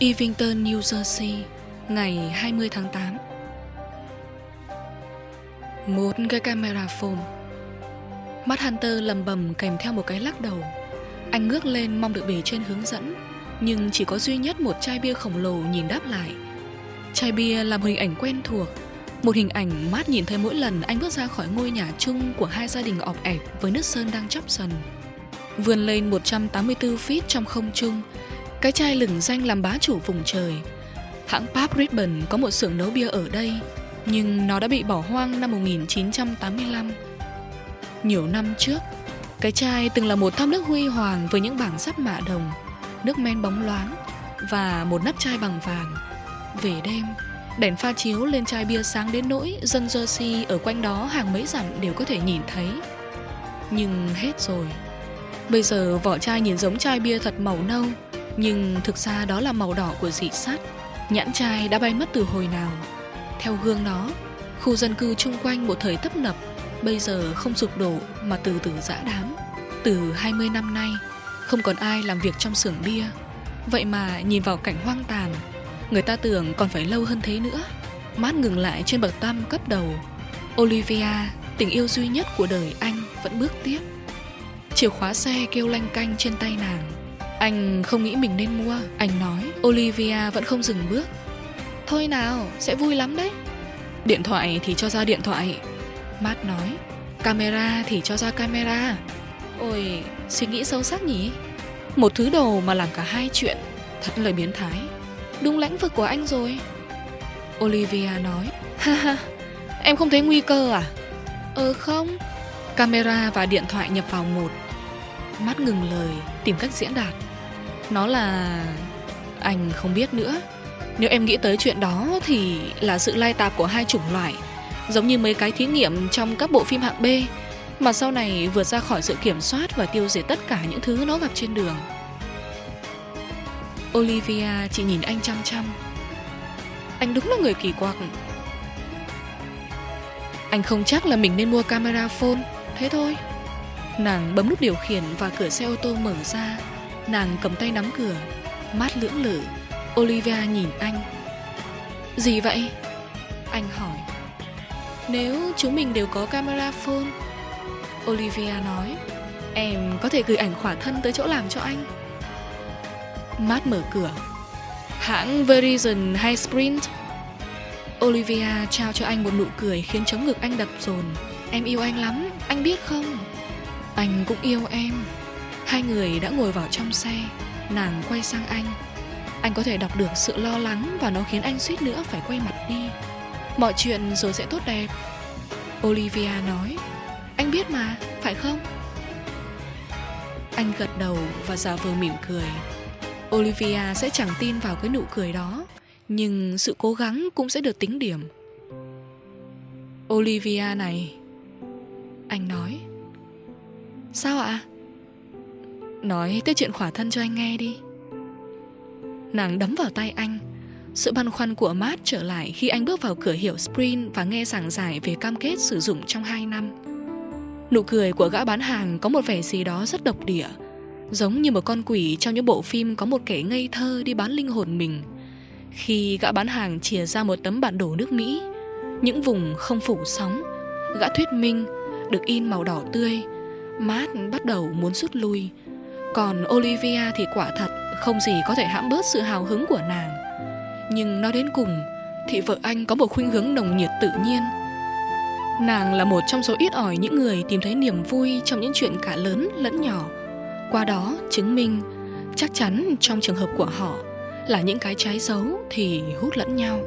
Evington, New Jersey, ngày 20 tháng 8 Một cái camera phone. Mắt Hunter lầm bầm kèm theo một cái lắc đầu. Anh ngước lên mong được bề trên hướng dẫn Nhưng chỉ có duy nhất một chai bia khổng lồ nhìn đáp lại. Chai bia là một hình ảnh quen thuộc Một hình ảnh mát nhìn thấy mỗi lần anh bước ra khỏi ngôi nhà chung của hai gia đình ọp ẹp với nước sơn đang chóc dần. Vươn lên 184 feet trong không trung cái chai lừng danh làm bá chủ vùng trời. Hãng Pub Ribbon có một xưởng nấu bia ở đây, Nhưng nó đã bị bỏ hoang năm 1985 Nhiều năm trước, Cái chai từng là một tháp nước huy hoàng với những bảng sắt mạ đồng, Nước men bóng loáng Và một nắp chai bằng vàng. Về đêm, Đèn pha chiếu lên chai bia sáng đến nỗi Dân Jersey ở quanh đó hàng mấy dặm đều có thể nhìn thấy. Nhưng hết rồi. Bây giờ vỏ chai nhìn giống chai bia thật màu nâu nhưng thực ra đó là màu đỏ của dị sắt Nhãn chai đã bay mất từ hồi nào. Theo gương nó Khu dân cư chung quanh một thời tấp nập Bây giờ không sụp đổ mà từ từ dã đám Từ 20 năm nay Không còn ai làm việc trong xưởng bia. Vậy mà nhìn vào cảnh hoang tàn Người ta tưởng còn phải lâu hơn thế nữa. Mát ngừng lại trên bậc tam cấp đầu. Olivia, tình yêu duy nhất của đời anh Vẫn bước tiếp. Chìa khóa xe kêu lanh canh trên tay nàng. Anh không nghĩ mình nên mua. Anh nói, Olivia vẫn không dừng bước. Thôi nào, sẽ vui lắm đấy. Điện thoại thì cho ra điện thoại. Matt nói, Camera thì cho ra camera. Ôi, suy nghĩ sâu sắc nhỉ. Một thứ đồ mà làm cả hai chuyện. Thật lời biến thái. Đúng lãnh vực của anh rồi. Olivia nói, Ha ha, Em không thấy nguy cơ à? Ờ không. Camera và điện thoại nhập vào một. Mắt ngừng lời, Tìm cách diễn đạt. Nó là... Anh không biết nữa. Nếu em nghĩ tới chuyện đó Thì là sự lai tạp của hai chủng loại, Giống như mấy cái thí nghiệm trong các bộ phim hạng B, Mà sau này vượt ra khỏi sự kiểm soát Và tiêu diệt tất cả những thứ nó gặp trên đường. Olivia chỉ nhìn anh chăm chăm. Anh đúng là người kỳ quặc. Anh không chắc là mình nên mua camera phone, Thế thôi. Nàng bấm nút điều khiển và cửa xe ô tô mở ra. Nàng cầm tay nắm cửa Mát lưỡng lự. Olivia nhìn anh. Gì vậy? Anh hỏi. Nếu chúng mình đều có camera phone Olivia nói. Em có thể gửi ảnh khỏa thân tới chỗ làm cho anh. Mát mở cửa. Hãng Verizon hay Sprint? Olivia trao cho anh một nụ cười khiến chống ngực anh đập dồn. Em yêu anh lắm, anh biết không? Anh cũng yêu em. Hai người đã ngồi vào trong xe. Nàng quay sang anh. Anh có thể đọc được sự lo lắng Và nó khiến anh suýt nữa phải quay mặt đi. Mọi chuyện rồi sẽ tốt đẹp. Olivia nói. Anh biết mà, phải không? Anh gật đầu và giả vờ mỉm cười. Olivia sẽ chẳng tin vào cái nụ cười đó Nhưng sự cố gắng cũng sẽ được tính điểm. Olivia này Anh nói. Sao ạ? Nói tới chuyện khỏa thân cho anh nghe đi Nàng đấm vào tay anh Sự băn khoăn của Matt trở lại khi anh bước vào cửa hiệu Spring và nghe giảng giải về cam kết sử dụng trong 2 năm. Nụ cười của gã bán hàng có một vẻ gì đó rất độc địa, giống như một con quỷ trong những bộ phim có một kẻ ngây thơ đi bán linh hồn mình. Khi gã bán hàng chìa ra một tấm bản đồ nước Mỹ, những vùng không phủ sóng, gã thuyết minh được in màu đỏ tươi, Matt bắt đầu muốn rút lui còn Olivia thì quả thật Không gì có thể hãm bớt sự hào hứng của nàng. Nhưng nói đến cùng Thì vợ anh có một khuynh hướng nồng nhiệt tự nhiên. Nàng là một trong số ít ỏi những người tìm thấy niềm vui trong những chuyện cả lớn lẫn nhỏ. Qua đó chứng minh, chắc chắn trong trường hợp của họ là những cái trái dấu thì hút lẫn nhau.